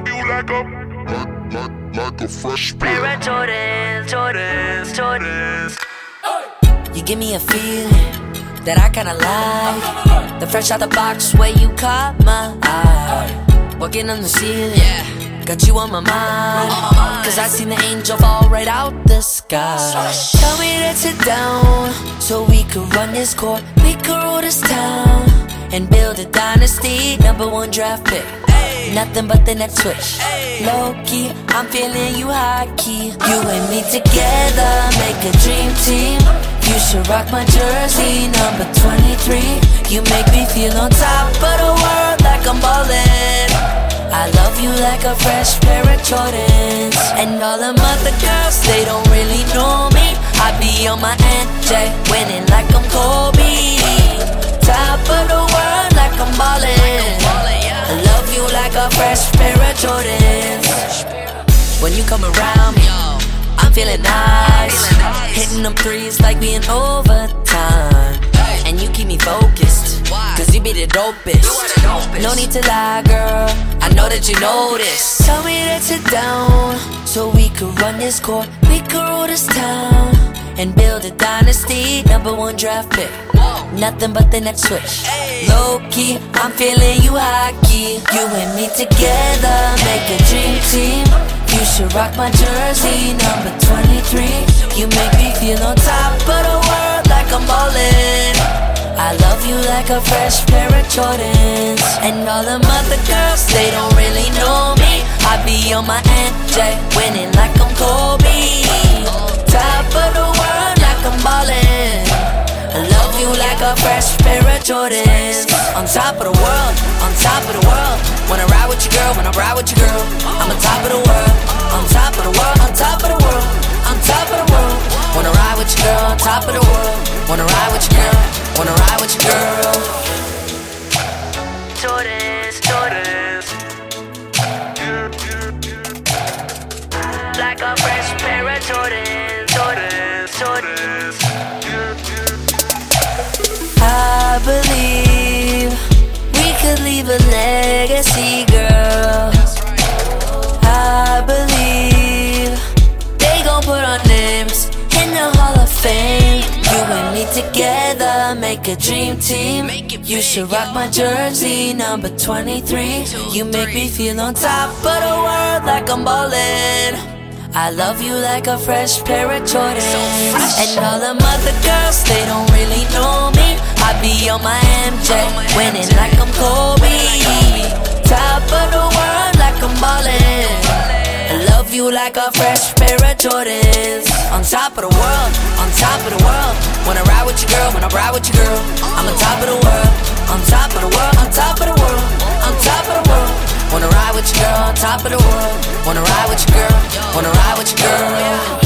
like a, like, like, like a fresh pair. Pair of Jordans, Jordans, Jordans. You give me a feeling that I kinda like. The fresh out the box way you caught my eye. Walking on the ceiling, yeah. got you on my mind. Cause I seen the angel fall right out the sky. Tell me to sit down so we could run this court. We could rule this town and build a dynasty. Number one draft pick. Nothing but the next switch. Low key, I'm feeling you high key. You and me together make a dream team. You should rock my jersey, number 23. You make me feel on top of the world like I'm ballin'. I love you like a fresh pair of Jordans. And all them other girls, they don't really know me. I be on my MJ, winning Jordans. When you come around me, I'm feeling nice. Hitting them threes like we in overtime. And you keep me focused, cause you be the dopest. No need to lie, girl. I know that you know this. Tell me that sit down so we could run this court. We could rule this town and build a dynasty. Number one draft pick. Nothing but the next switch. Low key, I'm feeling you high key. You and me together make a dream team. You should rock my jersey, number 23. You make me feel on top of the world like I'm ballin'. I love you like a fresh pair of Jordans. And all them other girls, they don't really know me. I be on my MJ, winning like I'm Kobe. Top of the world like I'm ballin'. I love you like a fresh pair of Jordans. On top of the world, on top of the world. Wanna ride with your girl, wanna ride with your girl. I'm on top of the world, on top of the world, on top of the world, on top of the world. Wanna ride with your girl, on top of the world. Wanna ride with your girl, wanna ride with your girl. Legacy, girl. I believe they gon' put our names in the Hall of Fame. You and me together make a dream team. You should rock my jersey, number 23. You make me feel on top of the world like I'm ballin'. I love you like a fresh pair of Jordans. And all them other girls, they don't really know me. I be on my MJ, winning like I'm Kobe. Like a fresh pair of Jordans. On top of the world, on top of the world. Wanna ride with your girl, wanna ride with your girl. I'm on top of the world, on top of the world, on top of the world, on top of the world. Wanna ride with your girl, on top of the world. Wanna ride with your girl, wanna ride with your girl.